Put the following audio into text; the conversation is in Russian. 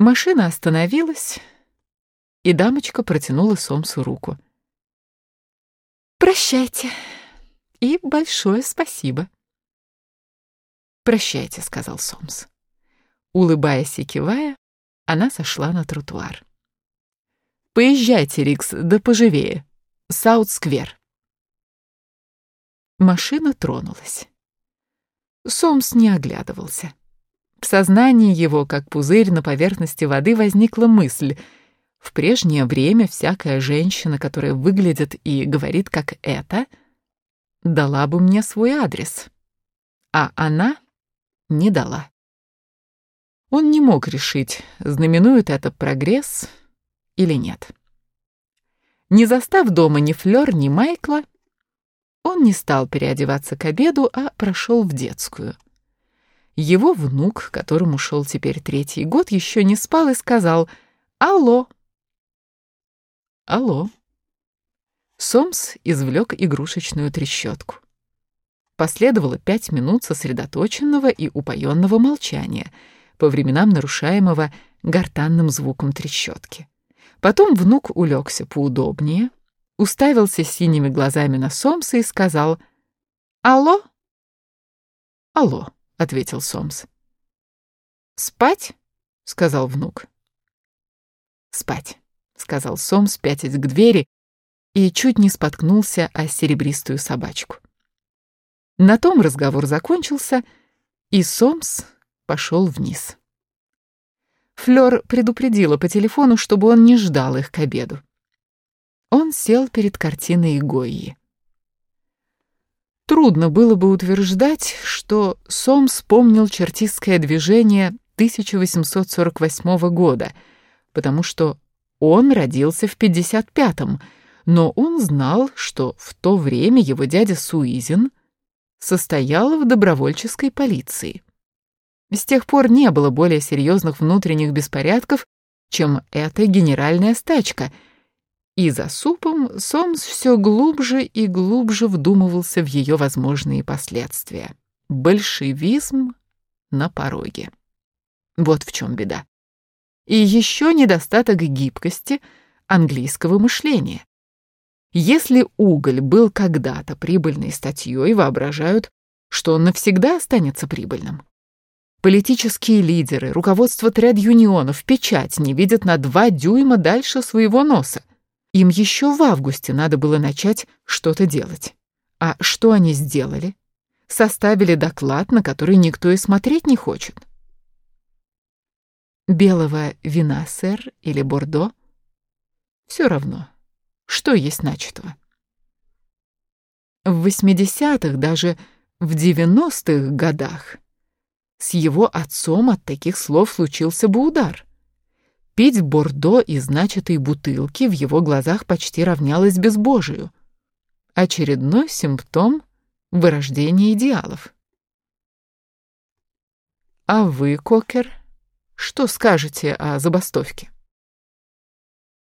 Машина остановилась, и дамочка протянула Сомсу руку. «Прощайте и большое спасибо». «Прощайте», — сказал Сомс. Улыбаясь и кивая, она сошла на тротуар. «Поезжайте, Рикс, да поживее. Саут-сквер». Машина тронулась. Сомс не оглядывался. Сознании его, как пузырь на поверхности воды, возникла мысль. В прежнее время всякая женщина, которая выглядит и говорит как это, дала бы мне свой адрес. А она не дала. Он не мог решить, знаменует это прогресс или нет. Не застав дома ни Флёр, ни Майкла, он не стал переодеваться к обеду, а прошел в детскую. Его внук, которому шел теперь третий год, еще не спал и сказал «Алло». «Алло». Сомс извлек игрушечную трещотку. Последовало пять минут сосредоточенного и упоенного молчания — по временам нарушаемого гортанным звуком трещотки. Потом внук улегся поудобнее, уставился синими глазами на Сомса и сказал «Алло?» «Алло», — ответил Сомс. «Спать?» — сказал внук. «Спать», — сказал Сомс, пятясь к двери, и чуть не споткнулся о серебристую собачку. На том разговор закончился, и Сомс пошел вниз. Флёр предупредила по телефону, чтобы он не ждал их к обеду. Он сел перед картиной Гойи. Трудно было бы утверждать, что Сом вспомнил чертистское движение 1848 года, потому что он родился в 55-м, но он знал, что в то время его дядя Суизин состоял в добровольческой полиции. С тех пор не было более серьезных внутренних беспорядков, чем эта генеральная стачка, и за супом Сомс все глубже и глубже вдумывался в ее возможные последствия. Большевизм на пороге. Вот в чем беда. И еще недостаток гибкости английского мышления. Если уголь был когда-то прибыльной статьей, воображают, что он навсегда останется прибыльным. Политические лидеры, руководство тред-юнионов, печать не видят на два дюйма дальше своего носа. Им еще в августе надо было начать что-то делать. А что они сделали? Составили доклад, на который никто и смотреть не хочет. Белого вина, сэр, или бордо? Все равно. Что есть начатого? В 80-х, даже в 90-х годах с его отцом от таких слов случился бы удар. Пить бордо из начатой бутылки в его глазах почти равнялось безбожию. Очередной симптом вырождения идеалов. А вы, Кокер, что скажете о забастовке?